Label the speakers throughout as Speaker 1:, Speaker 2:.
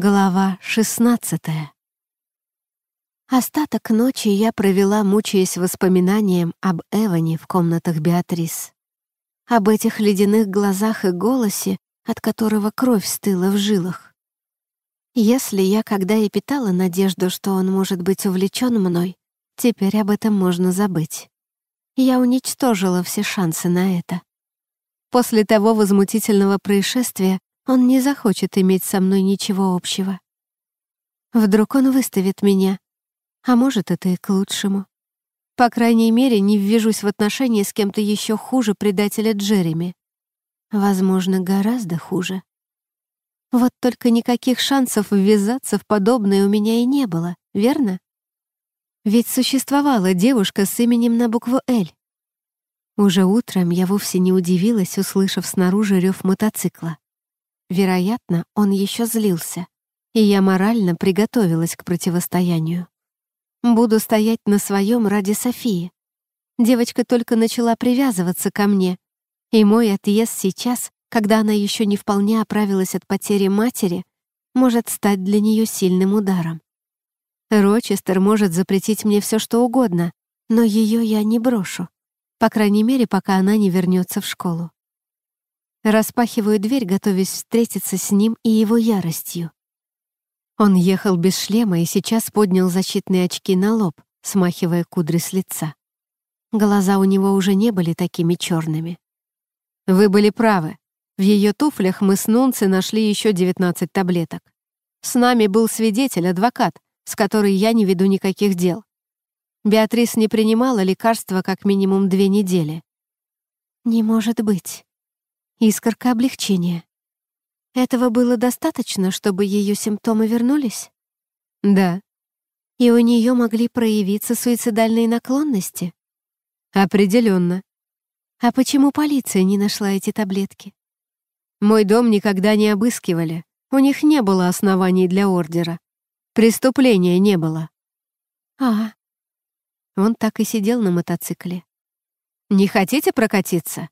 Speaker 1: Глава 16 Остаток ночи я провела, мучаясь воспоминанием об Эване в комнатах Беатрис. Об этих ледяных глазах и голосе, от которого кровь стыла в жилах. Если я когда и питала надежду, что он может быть увлечен мной, теперь об этом можно забыть. Я уничтожила все шансы на это. После того возмутительного происшествия он не захочет иметь со мной ничего общего. Вдруг он выставит меня. А может, это и к лучшему. По крайней мере, не ввяжусь в отношения с кем-то еще хуже предателя Джереми. Возможно, гораздо хуже. Вот только никаких шансов ввязаться в подобное у меня и не было, верно? Ведь существовала девушка с именем на букву «Л». Уже утром я вовсе не удивилась, услышав снаружи рев мотоцикла. Вероятно, он еще злился, и я морально приготовилась к противостоянию. Буду стоять на своем ради Софии. Девочка только начала привязываться ко мне, и мой отъезд сейчас, когда она еще не вполне оправилась от потери матери, может стать для нее сильным ударом. Рочестер может запретить мне все что угодно, но ее я не брошу, по крайней мере, пока она не вернется в школу. Распахиваю дверь, готовясь встретиться с ним и его яростью. Он ехал без шлема и сейчас поднял защитные очки на лоб, смахивая кудри с лица. Глаза у него уже не были такими черными. «Вы были правы. В ее туфлях мы с Нунце нашли еще 19 таблеток. С нами был свидетель, адвокат, с которой я не веду никаких дел. Беатрис не принимала лекарства как минимум две недели». «Не может быть», искорка облегчения. Этого было достаточно, чтобы ее симптомы вернулись?
Speaker 2: Да.
Speaker 1: И у нее могли проявиться суицидальные наклонности?
Speaker 2: Определенно.
Speaker 1: А почему полиция не нашла эти таблетки?
Speaker 2: Мой дом никогда не обыскивали. У них не было оснований для ордера. Преступления не было.
Speaker 1: А. Он так и сидел на мотоцикле.
Speaker 2: Не хотите прокатиться?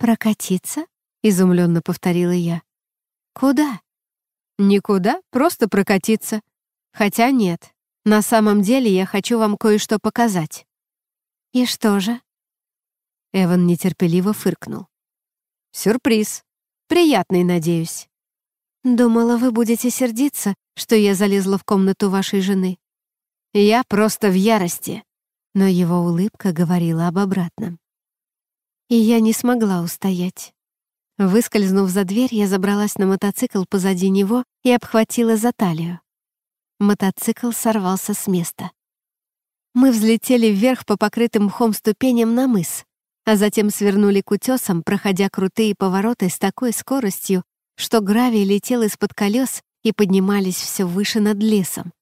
Speaker 1: «Прокатиться?» — изумленно повторила я. «Куда?»
Speaker 2: «Никуда, просто прокатиться. Хотя нет, на самом деле я хочу вам кое-что показать».
Speaker 1: «И что же?»
Speaker 2: Эван нетерпеливо фыркнул. «Сюрприз. Приятный, надеюсь».
Speaker 1: «Думала, вы будете сердиться, что я залезла в комнату вашей жены».
Speaker 2: «Я просто в ярости»,
Speaker 1: но его улыбка говорила об обратном и я не смогла устоять. Выскользнув за дверь, я забралась на мотоцикл позади него и обхватила за талию. Мотоцикл сорвался с места. Мы взлетели вверх по покрытым мхом ступеням на мыс, а затем свернули к утесам, проходя крутые повороты с такой скоростью, что гравий летел из-под колес и поднимались все выше над лесом.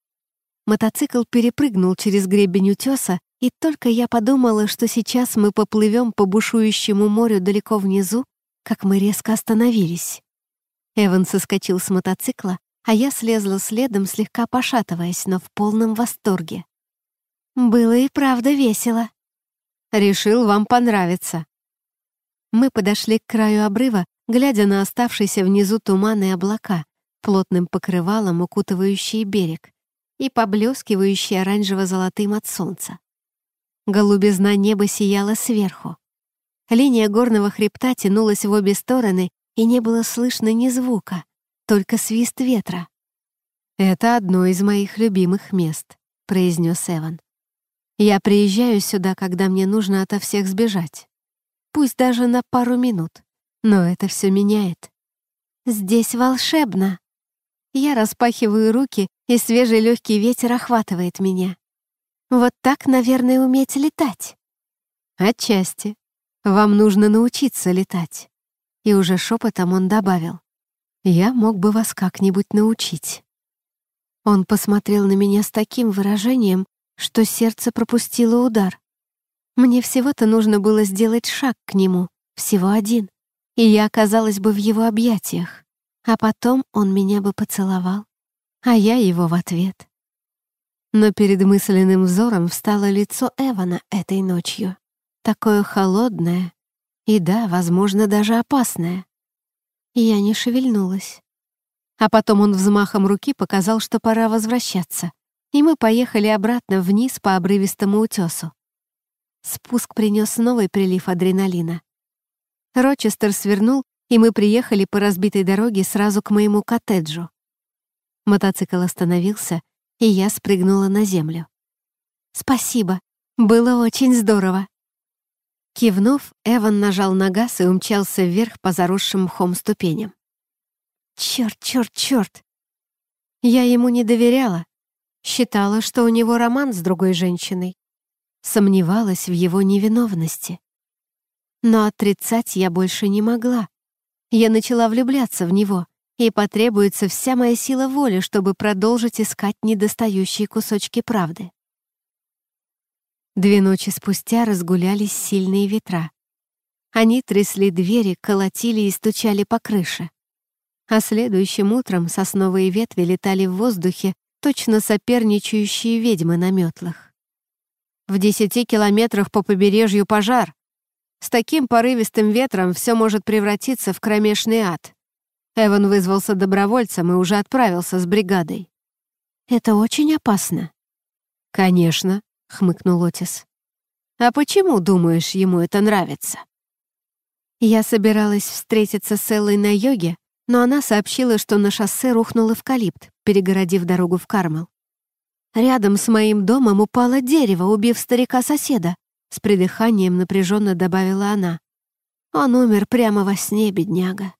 Speaker 1: Мотоцикл перепрыгнул через гребень утеса и только я подумала, что сейчас мы поплывем по бушующему морю далеко внизу, как мы резко остановились. Эван соскочил с мотоцикла, а я слезла следом, слегка пошатываясь, но в полном восторге. Было и правда весело.
Speaker 2: Решил вам понравиться.
Speaker 1: Мы подошли к краю обрыва, глядя на оставшиеся внизу туман и облака, плотным покрывалом укутывающие берег и поблескивающие оранжево-золотым от солнца. Голубизна неба сияла сверху. Линия горного хребта тянулась в обе стороны, и не было слышно ни звука, только свист ветра. «Это одно из моих любимых мест», — произнес Эван. «Я приезжаю сюда, когда мне нужно ото всех сбежать. Пусть даже на пару минут, но это все меняет». «Здесь волшебно!» Я распахиваю руки, и свежий легкий ветер охватывает меня. Вот так, наверное, уметь летать.
Speaker 2: Отчасти. Вам нужно научиться летать. И уже шепотом он добавил. Я мог бы вас как-нибудь научить.
Speaker 1: Он посмотрел на меня с таким выражением, что сердце пропустило удар. Мне всего-то нужно было сделать шаг к нему, всего один, и я оказалась бы в его объятиях. А потом он меня бы поцеловал, а я его в ответ. Но перед мысленным взором встало лицо Эвана этой ночью. Такое холодное и, да, возможно, даже опасное. Я не шевельнулась.
Speaker 2: А потом он взмахом руки показал, что пора возвращаться, и мы поехали обратно вниз по обрывистому утесу. Спуск принес новый прилив адреналина. Рочестер свернул, и мы приехали по разбитой дороге сразу к моему коттеджу. Мотоцикл остановился, и я спрыгнула на землю. «Спасибо, было очень здорово!» Кивнув, Эван нажал на газ и умчался вверх по заросшим мхом ступеням. «Чёрт, чёрт, чёрт!» Я ему не доверяла, считала, что у него роман с другой женщиной, сомневалась в его невиновности. Но отрицать я больше не могла. Я начала влюбляться в него — и потребуется вся моя сила воли, чтобы продолжить искать недостающие кусочки правды. Две ночи спустя разгулялись сильные ветра. Они трясли двери, колотили и стучали по крыше. А следующим утром сосновые ветви летали в воздухе, точно соперничающие ведьмы на метлах. В десяти километрах по побережью пожар. С таким порывистым ветром все может превратиться в кромешный ад. Эван вызвался добровольцем и уже отправился с бригадой. Это очень опасно. Конечно, хмыкнул Отис. А почему, думаешь, ему это нравится? Я собиралась встретиться с Эллой на йоге, но она сообщила, что на шоссе рухнул эвкалипт, перегородив дорогу в Кармел. Рядом с моим домом упало дерево, убив старика-соседа, с придыханием напряженно добавила она. Он умер прямо во сне, бедняга.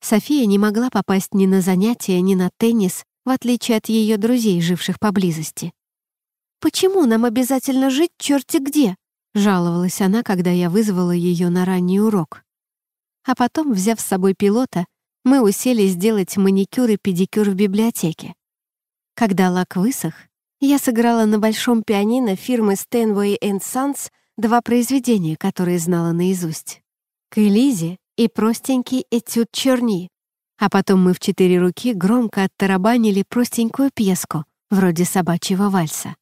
Speaker 2: София не могла попасть ни на занятия, ни на теннис, в отличие от ее друзей, живших поблизости. «Почему нам обязательно жить черти где?» — жаловалась она, когда я вызвала ее на ранний урок. А потом, взяв с собой пилота, мы уселись делать маникюр и педикюр в библиотеке. Когда лак высох, я сыграла на большом пианино фирмы Steinway Sons два произведения, которые знала наизусть. «К Элизе» и простенький этюд черни. А потом мы в четыре руки громко оттарабанили простенькую пьеску, вроде собачьего вальса.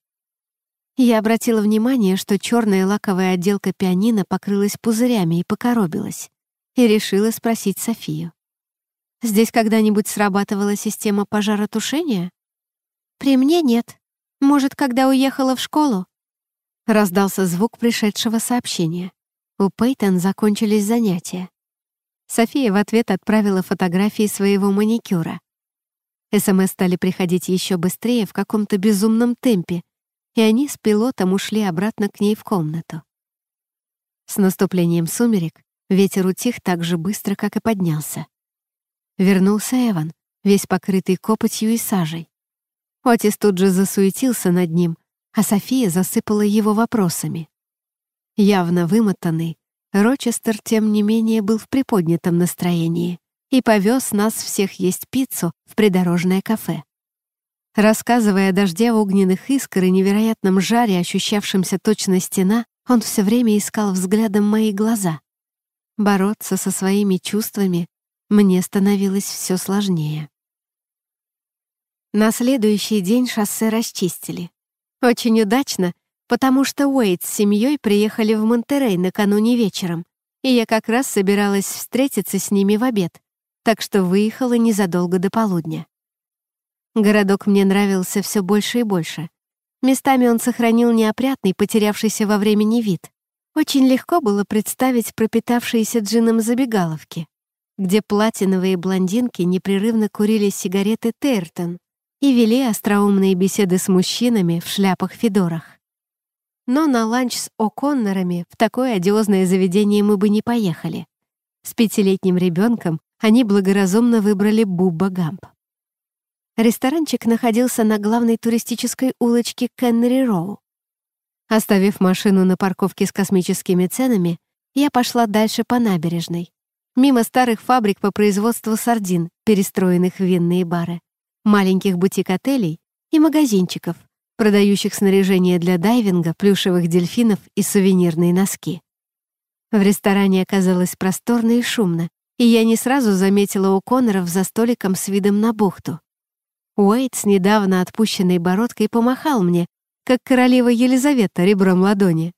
Speaker 2: Я обратила внимание, что черная лаковая отделка пианино покрылась пузырями и покоробилась, и решила спросить Софию. «Здесь когда-нибудь срабатывала система пожаротушения?» «При мне нет. Может, когда уехала в школу?» Раздался звук пришедшего сообщения. У Пейтон закончились занятия. София в ответ отправила фотографии своего маникюра. СМС эм стали приходить еще быстрее в каком-то безумном темпе, и они с пилотом ушли обратно к ней в комнату. С наступлением сумерек ветер утих так же быстро, как и поднялся. Вернулся Эван, весь покрытый копотью и сажей. Отис тут же засуетился над ним, а София засыпала его вопросами. Явно вымотанный, Рочестер, тем не менее, был в приподнятом настроении и повез нас всех есть пиццу в придорожное кафе. Рассказывая о дожде огненных искр и невероятном жаре, ощущавшемся точно стена, он все время искал взглядом мои глаза. Бороться со своими чувствами мне становилось все сложнее. На следующий день шоссе расчистили. Очень удачно потому что Уэйт с семьей приехали в Монтерей накануне вечером, и я как раз собиралась встретиться с ними в обед, так что выехала незадолго до полудня. Городок мне нравился все больше и больше. Местами он сохранил неопрятный, потерявшийся во времени вид. Очень легко было представить пропитавшиеся джином забегаловки, где платиновые блондинки непрерывно курили сигареты Тейртон и вели остроумные беседы с мужчинами в шляпах-федорах. Но на ланч с О'Коннорами в такое одиозное заведение мы бы не поехали. С пятилетним ребенком они благоразумно выбрали Буба Гамп. Ресторанчик находился на главной туристической улочке Кеннери-Роу. Оставив машину на парковке с космическими ценами, я пошла дальше по набережной, мимо старых фабрик по производству сардин, перестроенных в винные бары, маленьких бутик-отелей и магазинчиков, продающих снаряжение для дайвинга, плюшевых дельфинов и сувенирные носки. В ресторане оказалось просторно и шумно, и я не сразу заметила у Коноров за столиком с видом на бухту. Уэйт с недавно отпущенной бородкой помахал мне, как королева Елизавета ребром ладони.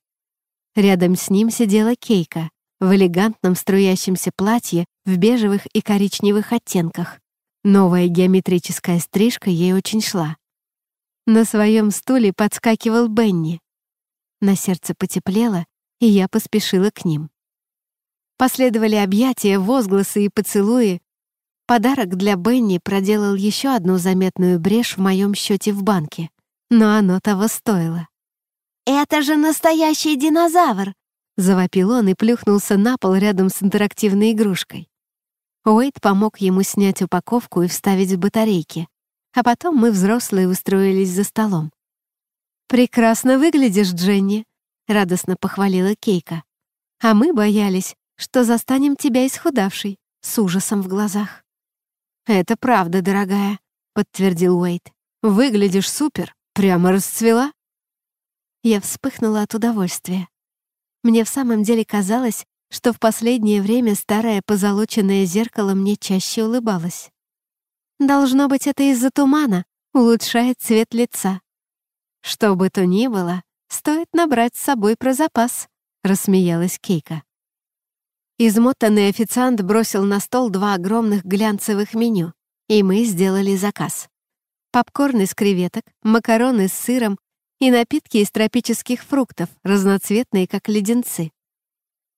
Speaker 2: Рядом с ним сидела Кейка в элегантном струящемся платье в бежевых и коричневых оттенках. Новая геометрическая стрижка ей очень шла. На своем стуле подскакивал Бенни. На сердце потеплело, и я поспешила к ним. Последовали объятия, возгласы и поцелуи. Подарок для Бенни проделал еще одну заметную брешь в моем счете в банке, но оно того стоило.
Speaker 1: «Это же настоящий динозавр!»
Speaker 2: — завопил он и плюхнулся на пол рядом с интерактивной игрушкой. Уэйд помог ему снять упаковку и вставить в батарейки, а потом мы, взрослые, устроились за столом. «Прекрасно выглядишь, Дженни», — радостно похвалила Кейка. «А мы боялись, что застанем тебя исхудавшей, с ужасом в глазах». «Это правда, дорогая», — подтвердил Уэйт. «Выглядишь супер, прямо расцвела». Я вспыхнула от удовольствия. Мне в самом деле казалось, что в последнее время старое позолоченное зеркало мне чаще улыбалось. Должно быть, это из-за тумана, улучшает цвет лица. Что бы то ни было, стоит набрать с собой про запас, рассмеялась Кейка. Измотанный официант бросил на стол два огромных глянцевых меню, и мы сделали заказ. Попкорн из креветок, макароны с сыром и напитки из тропических фруктов, разноцветные, как леденцы.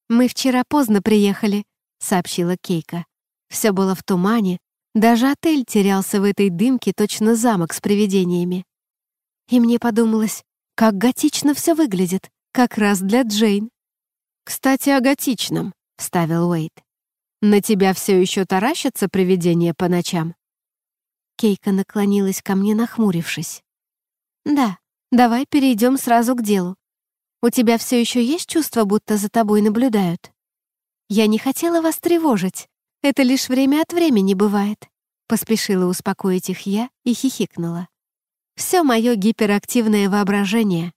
Speaker 2: «Мы вчера поздно приехали», — сообщила Кейка. Все было в тумане, даже отель терялся в этой дымке, точно замок с привидениями. И мне подумалось, как готично все выглядит, как раз для Джейн. «Кстати, о готичном», — вставил Уэйт. «На тебя все еще таращатся привидения по ночам?» Кейка наклонилась ко мне, нахмурившись. «Да, давай перейдем сразу к делу. У тебя все еще есть чувство, будто за тобой наблюдают?» «Я не хотела вас тревожить, это лишь время от времени бывает», — поспешила успокоить их я и хихикнула. «Все мое гиперактивное воображение».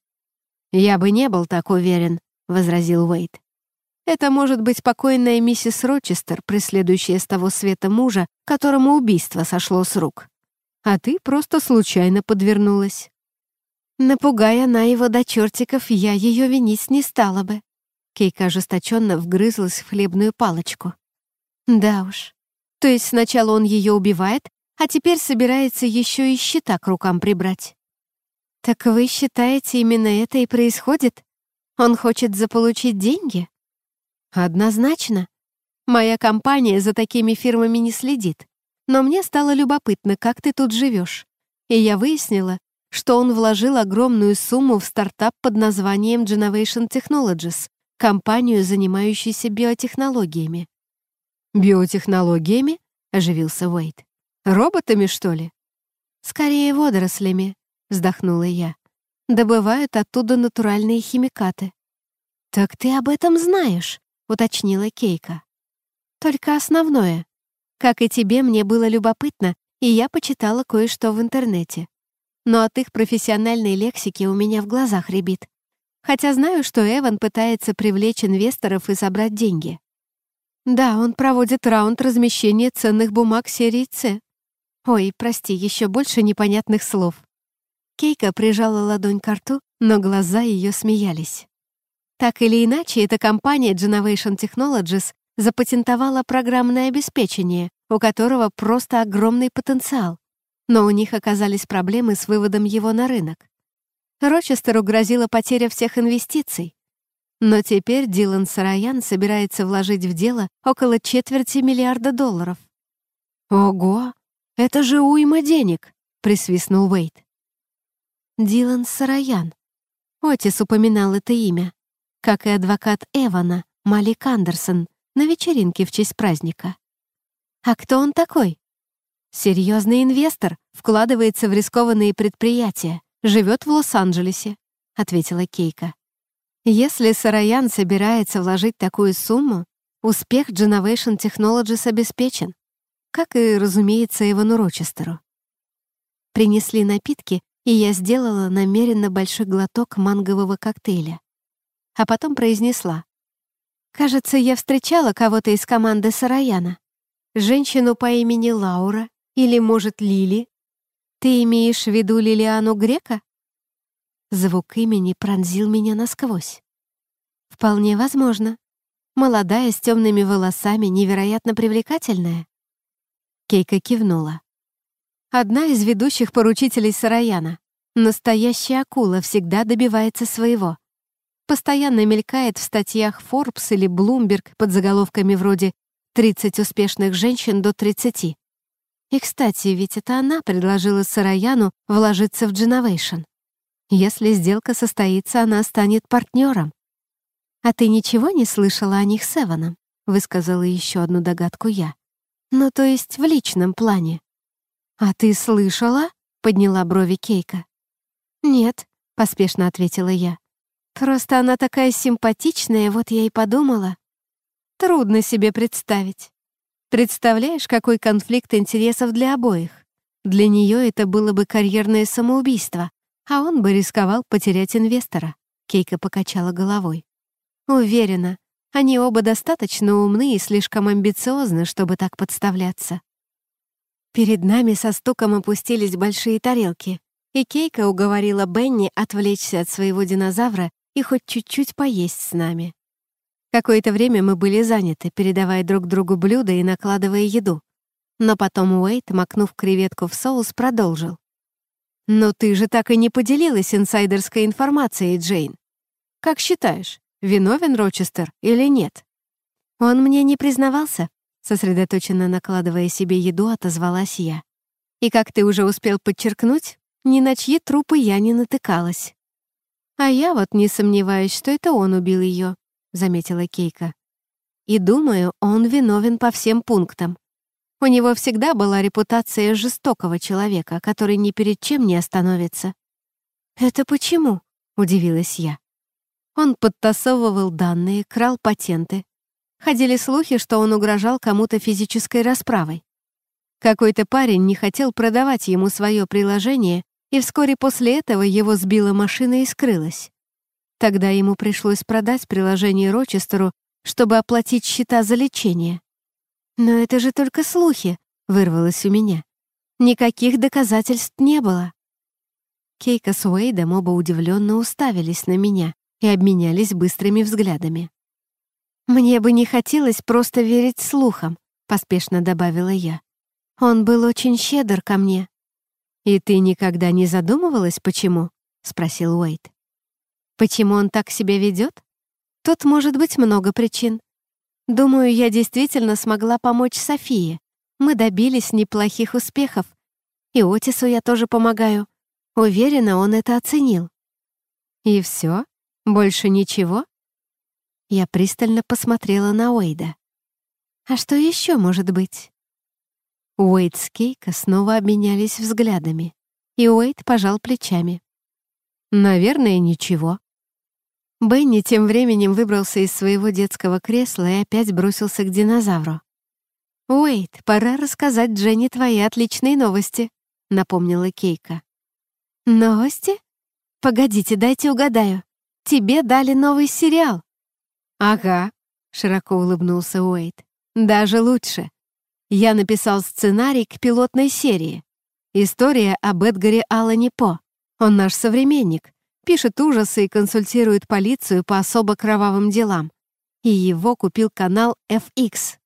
Speaker 2: «Я бы не был так уверен», — возразил Уэйт. «Это может быть покойная миссис Рочестер, преследующая с того света мужа, которому убийство сошло с рук. А ты просто случайно подвернулась». Напугая она его до чертиков, я ее винить не стала бы. Кейка ожесточенно вгрызлась в хлебную палочку. Да уж. То есть сначала он ее убивает, а теперь собирается еще и счета к рукам прибрать. Так вы считаете, именно это и происходит? Он хочет заполучить деньги? Однозначно. Моя компания за такими фирмами не следит. Но мне стало любопытно, как ты тут живешь. И я выяснила, что он вложил огромную сумму в стартап под названием Genovation Technologies, компанию, занимающуюся биотехнологиями. «Биотехнологиями?» — оживился Уэйт. «Роботами, что ли?» «Скорее водорослями», — вздохнула я. «Добывают оттуда натуральные химикаты». «Так ты об этом знаешь», — уточнила Кейка. «Только основное. Как и тебе, мне было любопытно, и я почитала кое-что в интернете. Но от их профессиональной лексики у меня в глазах рябит. Хотя знаю, что Эван пытается привлечь инвесторов и собрать деньги. Да, он проводит раунд размещения ценных бумаг серии С. Ой, прости, еще больше непонятных слов. Кейка прижала ладонь к рту, но глаза ее смеялись. Так или иначе, эта компания Generation Technologies запатентовала программное обеспечение, у которого просто огромный потенциал. Но у них оказались проблемы с выводом его на рынок. Рочестеру грозила потеря всех инвестиций, но теперь Дилан Сараян собирается вложить в дело около четверти миллиарда долларов. «Ого! Это же уйма денег!» — присвистнул Уэйт. Дилан Сараян. Отис упоминал это имя, как и адвокат Эвана, Малик Андерсон, на вечеринке в честь праздника. А кто он такой? Серьезный инвестор, вкладывается в рискованные предприятия, живет в Лос-Анджелесе, ответила Кейка. Если Сараян собирается вложить такую сумму, успех Genovation Technologies обеспечен, как и, разумеется, Ивану Рочестеру. Принесли напитки, и я сделала намеренно большой глоток мангового коктейля. А потом произнесла. «Кажется, я встречала кого-то из команды Сараяна. Женщину по имени Лаура или, может, Лили. Ты имеешь в виду Лилиану Грека?» Звук имени пронзил меня насквозь. Вполне возможно. Молодая, с темными волосами, невероятно привлекательная. Кейка кивнула. Одна из ведущих поручителей Сараяна. Настоящая акула всегда добивается своего. Постоянно мелькает в статьях Forbes или Bloomberg под заголовками вроде «30 успешных женщин до 30». И, кстати, ведь это она предложила Сараяну вложиться в Дженовейшн. Если сделка состоится, она станет партнером. «А ты ничего не слышала о них с Эваном?» — высказала еще одну догадку я. «Ну, то есть в личном плане». «А ты слышала?» — подняла брови Кейка. «Нет», — поспешно ответила я. «Просто она такая симпатичная, вот я и подумала». «Трудно себе представить. Представляешь, какой конфликт интересов для обоих? Для нее это было бы карьерное самоубийство, а он бы рисковал потерять инвестора. Кейка покачала головой. Уверена, они оба достаточно умны и слишком амбициозны, чтобы так подставляться. Перед нами со стуком опустились большие тарелки, и Кейка уговорила Бенни отвлечься от своего динозавра и хоть чуть-чуть поесть с нами. Какое-то время мы были заняты, передавая друг другу блюда и накладывая еду. Но потом Уэйт, макнув креветку в соус, продолжил. Но ты же так и не поделилась инсайдерской информацией, Джейн. Как считаешь, виновен Рочестер или нет? Он мне не признавался, сосредоточенно накладывая себе еду, отозвалась я. И как ты уже успел подчеркнуть, ни на чьи трупы я не натыкалась. А я вот не сомневаюсь, что это он убил ее, заметила Кейка. И думаю, он виновен по всем пунктам. У него всегда была репутация жестокого человека, который ни перед чем не остановится. «Это почему?» — удивилась я. Он подтасовывал данные, крал патенты. Ходили слухи, что он угрожал кому-то физической расправой. Какой-то парень не хотел продавать ему свое приложение, и вскоре после этого его сбила машина и скрылась. Тогда ему пришлось продать приложение Рочестеру, чтобы оплатить счета за лечение. «Но это же только слухи», — вырвалось у меня. «Никаких доказательств не было». Кейка с Уэйдом оба удивленно уставились на меня и обменялись быстрыми взглядами. «Мне бы не хотелось просто верить слухам», — поспешно добавила я. «Он был очень щедр ко мне». «И ты никогда не задумывалась, почему?» — спросил Уэйд. «Почему он так себя ведет? Тут может быть много причин. Думаю, я действительно смогла помочь Софии. Мы добились неплохих успехов. И Отису я тоже помогаю. Уверена, он это оценил. И все? Больше ничего? Я пристально посмотрела на Уэйда. А что еще может быть? Уэйд с Кейко снова обменялись взглядами, и Уэйд пожал плечами. «Наверное, ничего», Бенни тем временем выбрался из своего детского кресла и опять бросился к динозавру. «Уэйт, пора рассказать Дженни твои отличные новости», — напомнила Кейка. «Новости? Погодите, дайте угадаю. Тебе дали новый сериал». «Ага», — широко улыбнулся Уэйт. «Даже лучше. Я написал сценарий к пилотной серии. История об Эдгаре Аллане По. Он наш современник пишет ужасы и консультирует полицию по особо кровавым делам. И его купил канал FX.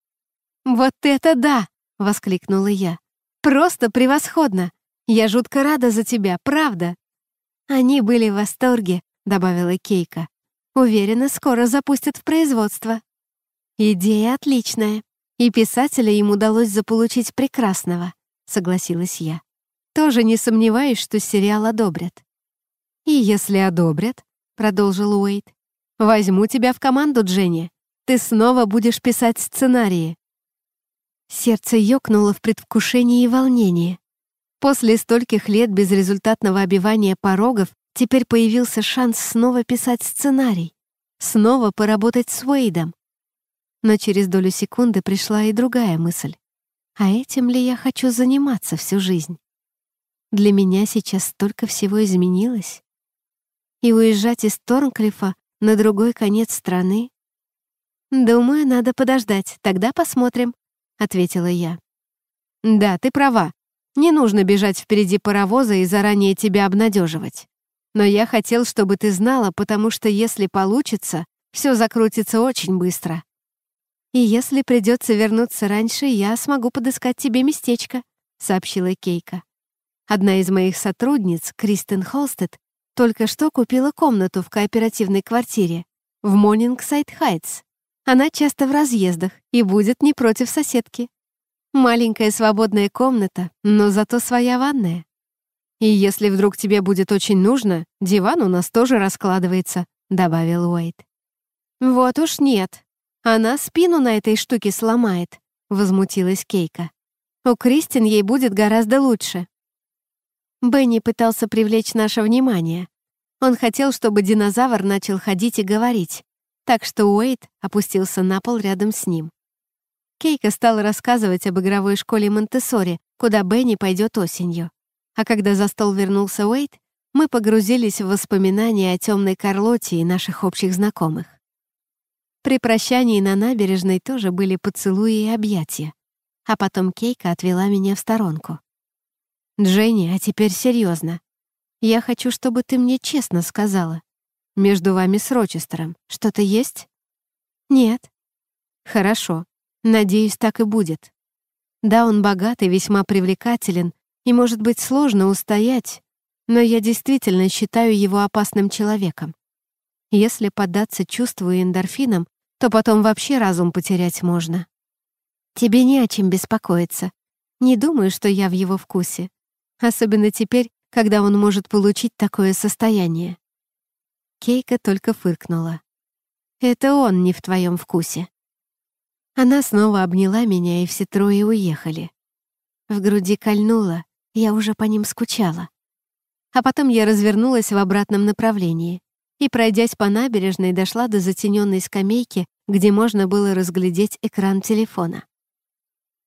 Speaker 2: «Вот это да!» — воскликнула я. «Просто превосходно! Я жутко рада за тебя, правда!» «Они были в восторге», — добавила Кейка. «Уверена, скоро запустят в производство». «Идея отличная, и писателя им удалось заполучить прекрасного», — согласилась я. «Тоже не сомневаюсь, что сериал одобрят». «И если одобрят», — продолжил Уэйт, «возьму тебя в команду, Дженни. Ты снова будешь писать сценарии». Сердце ёкнуло в предвкушении и волнении. После стольких лет безрезультатного обивания порогов теперь появился шанс снова писать сценарий, снова поработать с Уэйдом. Но через долю секунды пришла и другая мысль. А этим ли я хочу заниматься всю жизнь? Для меня сейчас столько всего изменилось и уезжать из Торнклифа на другой конец страны? «Думаю, надо подождать, тогда посмотрим», — ответила я. «Да, ты права. Не нужно бежать впереди паровоза и заранее тебя обнадеживать. Но я хотел, чтобы ты знала, потому что если получится, все закрутится очень быстро. И если придется вернуться раньше, я смогу подыскать тебе местечко», — сообщила Кейка. Одна из моих сотрудниц, Кристен Холстед, только что купила комнату в кооперативной квартире в Монингсайд Хайтс. Она часто в разъездах и будет не против соседки. Маленькая свободная комната, но зато своя ванная. «И если вдруг тебе будет очень нужно, диван у нас тоже раскладывается», — добавил Уэйт. «Вот уж нет. Она спину на этой штуке сломает», — возмутилась Кейка. «У Кристин ей будет гораздо лучше». Бенни пытался привлечь наше внимание. Он хотел, чтобы динозавр начал ходить и говорить, так что Уэйд опустился на пол рядом с ним. Кейка стала рассказывать об игровой школе Монтессори, куда Бенни пойдет осенью. А когда за стол вернулся Уэйд, мы погрузились в воспоминания о темной Карлоте и наших общих знакомых. При прощании на набережной тоже были поцелуи и объятия. А потом Кейка отвела меня в сторонку. «Дженни, а теперь серьезно. Я хочу, чтобы ты мне честно сказала. Между вами с Рочестером что-то есть?» «Нет». «Хорошо. Надеюсь, так и будет. Да, он богат и весьма привлекателен, и, может быть, сложно устоять, но я действительно считаю его опасным человеком. Если поддаться чувству и эндорфинам, то потом вообще разум потерять можно. Тебе не о чем беспокоиться. Не думаю, что я в его вкусе особенно теперь, когда он может получить такое состояние. Кейка только фыркнула. «Это он не в твоем вкусе». Она снова обняла меня, и все трое уехали. В груди кольнуло, я уже по ним скучала. А потом я развернулась в обратном направлении и, пройдясь по набережной, дошла до затененной скамейки, где можно было разглядеть экран телефона.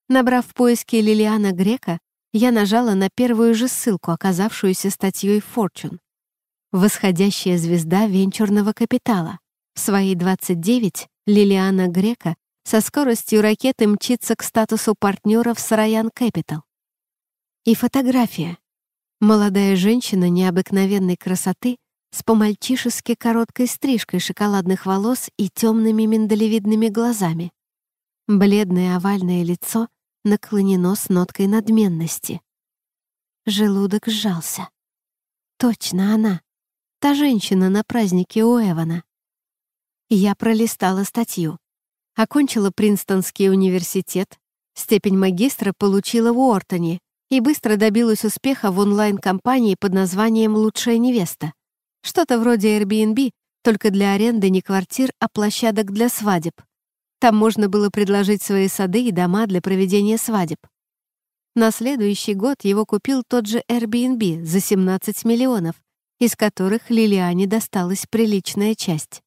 Speaker 2: Набрав в поиске Лилиана Грека, я нажала на первую же ссылку, оказавшуюся статьей Fortune. «Восходящая звезда венчурного капитала». В свои 29 Лилиана Грека со скоростью ракеты мчится к статусу партнера в Сараян Capital. И фотография. Молодая женщина необыкновенной красоты с помальчишески короткой стрижкой шоколадных волос и темными миндалевидными глазами. Бледное овальное лицо — наклонено с ноткой надменности. Желудок сжался. Точно она. Та женщина на празднике у Эвана. Я пролистала статью. Окончила Принстонский университет, степень магистра получила в Уортоне и быстро добилась успеха в онлайн-компании под названием «Лучшая невеста». Что-то вроде Airbnb, только для аренды не квартир, а площадок для свадеб. Там можно было предложить свои сады и дома для проведения свадеб. На следующий год его купил тот же Airbnb за 17 миллионов, из которых Лилиане досталась приличная часть.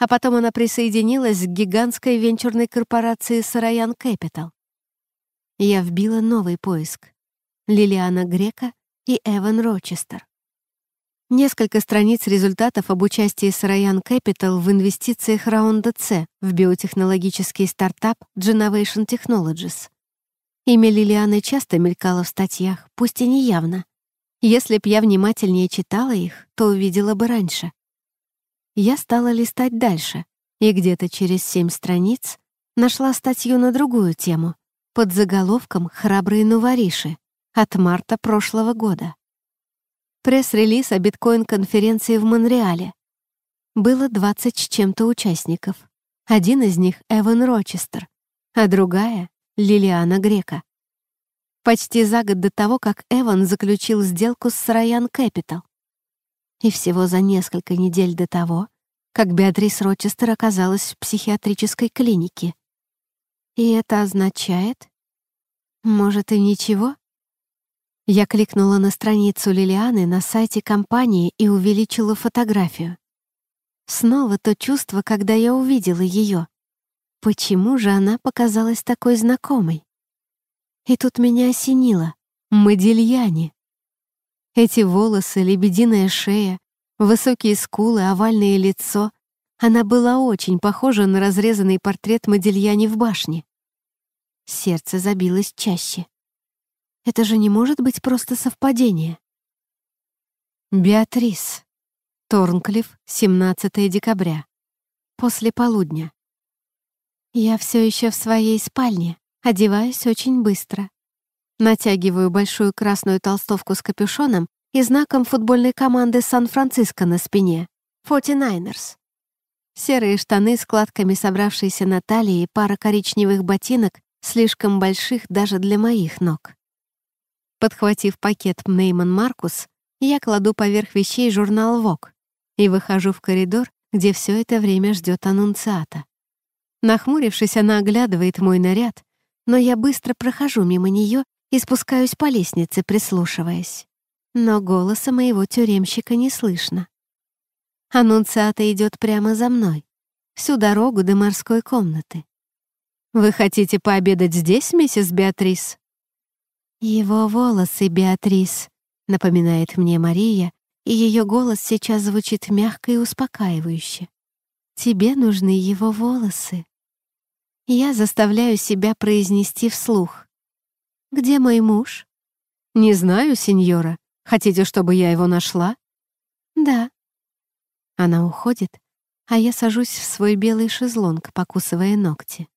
Speaker 2: А потом она присоединилась к гигантской венчурной корпорации Сараян Capital. Я вбила новый поиск. Лилиана Грека и Эван Рочестер. Несколько страниц результатов об участии Сараян Capital в инвестициях раунда С в биотехнологический стартап Generation Technologies. Имя Лилианы часто мелькало в статьях, пусть и не явно. Если б я внимательнее читала их, то увидела бы раньше. Я стала листать дальше, и где-то через семь страниц нашла статью на другую тему, под заголовком «Храбрые новариши» от марта прошлого года пресс-релиз о биткоин-конференции в Монреале. Было 20 с чем-то участников. Один из них — Эван Рочестер, а другая — Лилиана Грека. Почти за год до того, как Эван заключил сделку с Сараян Кэпитал. И всего за несколько недель до того, как Беатрис Рочестер оказалась в психиатрической клинике. И это означает... Может, и ничего? Я кликнула на страницу Лилианы на сайте компании и увеличила фотографию. Снова то чувство, когда я увидела ее. Почему же она показалась такой знакомой? И тут меня осенило. Модильяне. Эти волосы, лебединая шея, высокие скулы, овальное лицо. Она была очень похожа на разрезанный портрет Модильяне в башне. Сердце забилось чаще. Это же не может быть просто совпадение. Беатрис. Торнклифф, 17 декабря. После полудня. Я все еще в своей спальне, одеваюсь очень быстро. Натягиваю большую красную толстовку с капюшоном и знаком футбольной команды Сан-Франциско на спине. 49ers. Серые штаны, складками собравшиеся на талии, пара коричневых ботинок, слишком больших даже для моих ног. Подхватив пакет Нейман Маркус, я кладу поверх вещей журнал «Вок» и выхожу в коридор, где все это время ждет аннунциата. Нахмурившись, она оглядывает мой наряд, но я быстро прохожу мимо нее и спускаюсь по лестнице, прислушиваясь. Но голоса моего тюремщика не слышно. Аннунциата идет прямо за мной, всю дорогу до морской комнаты. «Вы хотите пообедать здесь, миссис Беатрис?» «Его волосы, Беатрис», — напоминает мне Мария, и ее голос сейчас звучит мягко и успокаивающе. «Тебе нужны его волосы». Я заставляю себя произнести вслух. «Где мой муж?» «Не знаю, сеньора. Хотите, чтобы я его нашла?» «Да». Она уходит, а я сажусь в свой белый шезлонг, покусывая ногти.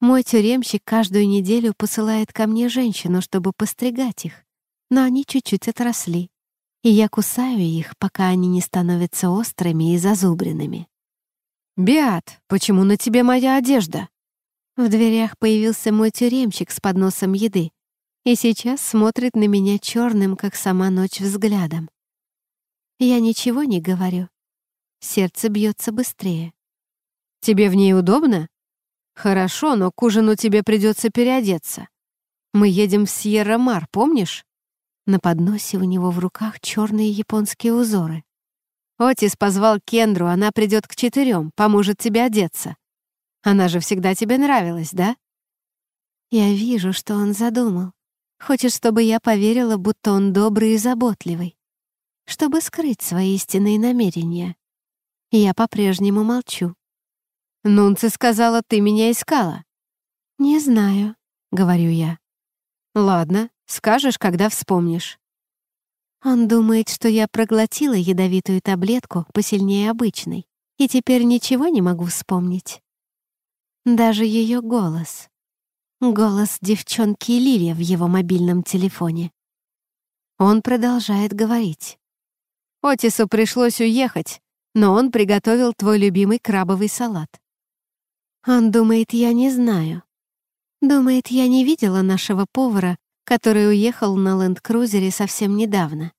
Speaker 2: Мой тюремщик каждую неделю посылает ко мне женщину, чтобы постригать их, но они чуть-чуть отросли, и я кусаю их, пока они не становятся острыми и зазубренными.
Speaker 1: «Беат, почему на тебе моя одежда?»
Speaker 2: В дверях появился мой тюремщик с подносом еды и сейчас смотрит на меня черным, как сама ночь, взглядом. Я ничего не говорю. Сердце бьется быстрее.
Speaker 1: «Тебе в ней удобно?» «Хорошо, но к ужину тебе придется переодеться. Мы едем в Сьерра-Мар, помнишь?»
Speaker 2: На подносе у него в руках черные японские узоры.
Speaker 1: «Отис позвал Кендру, она придет к четырем, поможет тебе одеться. Она же всегда тебе нравилась, да?»
Speaker 2: Я вижу, что он задумал. Хочет, чтобы я поверила, будто он добрый и заботливый. Чтобы скрыть свои истинные намерения. Я по-прежнему молчу.
Speaker 1: Нунце сказала, ты меня искала».
Speaker 2: «Не знаю», — говорю я.
Speaker 1: «Ладно, скажешь, когда вспомнишь».
Speaker 2: Он думает, что я проглотила ядовитую таблетку посильнее обычной, и теперь ничего не могу вспомнить. Даже ее голос. Голос девчонки Лилия в его мобильном телефоне. Он продолжает говорить.
Speaker 1: «Отису пришлось уехать, но он приготовил твой любимый крабовый салат.
Speaker 2: Он думает, я не знаю. Думает, я не видела нашего повара, который уехал на ленд-крузере совсем недавно.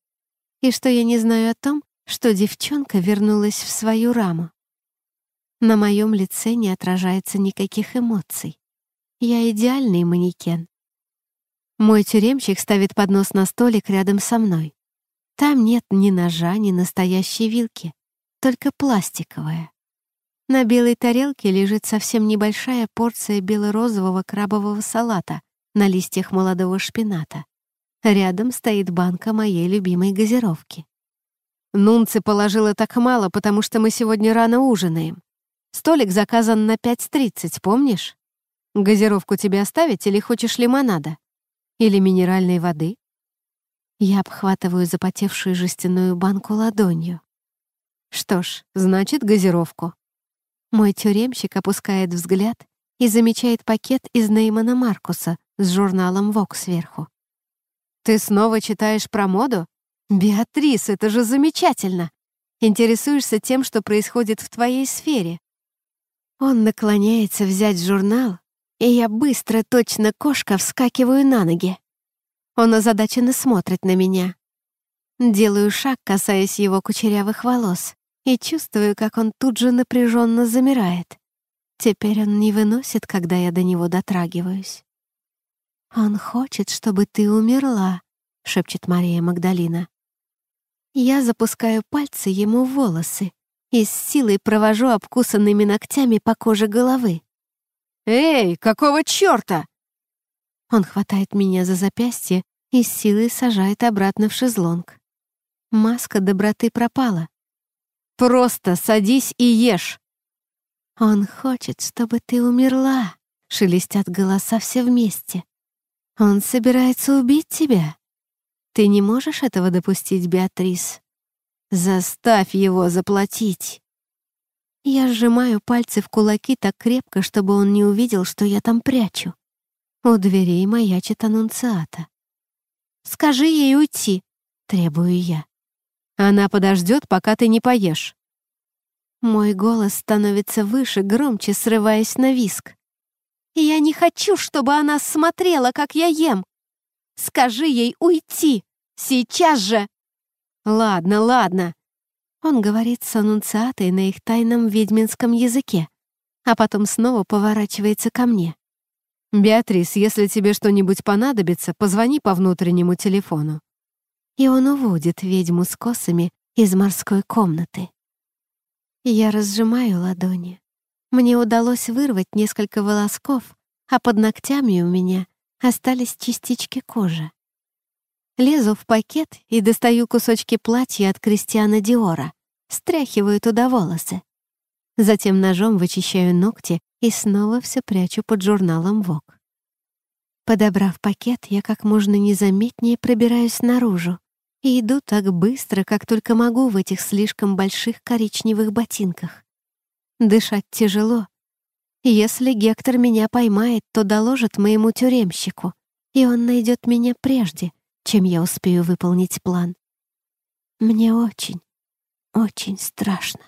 Speaker 2: И что я не знаю о том, что девчонка вернулась в свою раму. На моем лице не отражается никаких эмоций. Я идеальный манекен. Мой тюремщик ставит поднос на столик рядом со мной. Там нет ни ножа, ни настоящей вилки, только пластиковая. На белой тарелке лежит совсем небольшая порция бело-розового крабового салата на листьях молодого шпината. Рядом стоит банка моей любимой газировки.
Speaker 1: Нунце положила так мало, потому что мы сегодня рано ужинаем. Столик заказан на 5.30, помнишь? Газировку тебе оставить или хочешь лимонада? Или минеральной воды?
Speaker 2: Я обхватываю запотевшую жестяную банку ладонью.
Speaker 1: Что ж, значит, газировку.
Speaker 2: Мой тюремщик опускает взгляд и замечает пакет из Неймана Маркуса с журналом «Вок» сверху.
Speaker 1: «Ты снова читаешь про моду? Беатрис, это же замечательно! Интересуешься тем, что происходит в твоей сфере».
Speaker 2: Он наклоняется взять журнал, и я быстро, точно кошка, вскакиваю на ноги. Он озадаченно смотрит на меня. Делаю шаг, касаясь его кучерявых волос и чувствую, как он тут же напряженно замирает. Теперь он не выносит, когда я до него дотрагиваюсь. «Он хочет, чтобы ты умерла», — шепчет Мария Магдалина. Я запускаю пальцы ему в волосы и с силой провожу обкусанными ногтями по коже головы.
Speaker 1: «Эй, какого чёрта?»
Speaker 2: Он хватает меня за запястье и с силой сажает обратно в шезлонг. Маска доброты пропала.
Speaker 1: Просто садись и ешь».
Speaker 2: «Он хочет, чтобы ты умерла», — шелестят голоса все вместе. «Он собирается убить тебя. Ты не можешь этого допустить, Беатрис. Заставь его заплатить». Я сжимаю пальцы в кулаки так крепко, чтобы он не увидел, что я там прячу.
Speaker 1: У дверей маячит аннунциата. «Скажи ей уйти», — требую я.
Speaker 2: Она подождет, пока ты не поешь.
Speaker 1: Мой голос становится выше, громче, срываясь на виск. Я не хочу, чтобы она смотрела, как я ем. Скажи ей уйти. Сейчас же.
Speaker 2: Ладно, ладно.
Speaker 1: Он говорит с анунциатой на их тайном ведьминском языке, а потом снова поворачивается ко мне.
Speaker 2: «Беатрис, если тебе что-нибудь понадобится, позвони по внутреннему телефону
Speaker 1: и он уводит ведьму с косами из морской комнаты. Я разжимаю ладони. Мне удалось вырвать несколько волосков, а под ногтями у меня остались частички кожи. Лезу в пакет и достаю кусочки платья от Кристиана Диора, стряхиваю туда волосы. Затем ножом вычищаю ногти и снова все прячу под журналом ВОК. Подобрав пакет, я как можно незаметнее пробираюсь наружу, и иду так быстро, как только могу в этих слишком больших коричневых ботинках. Дышать тяжело. Если Гектор меня поймает, то доложит моему тюремщику, и он найдет меня прежде, чем я успею выполнить план. Мне очень, очень страшно.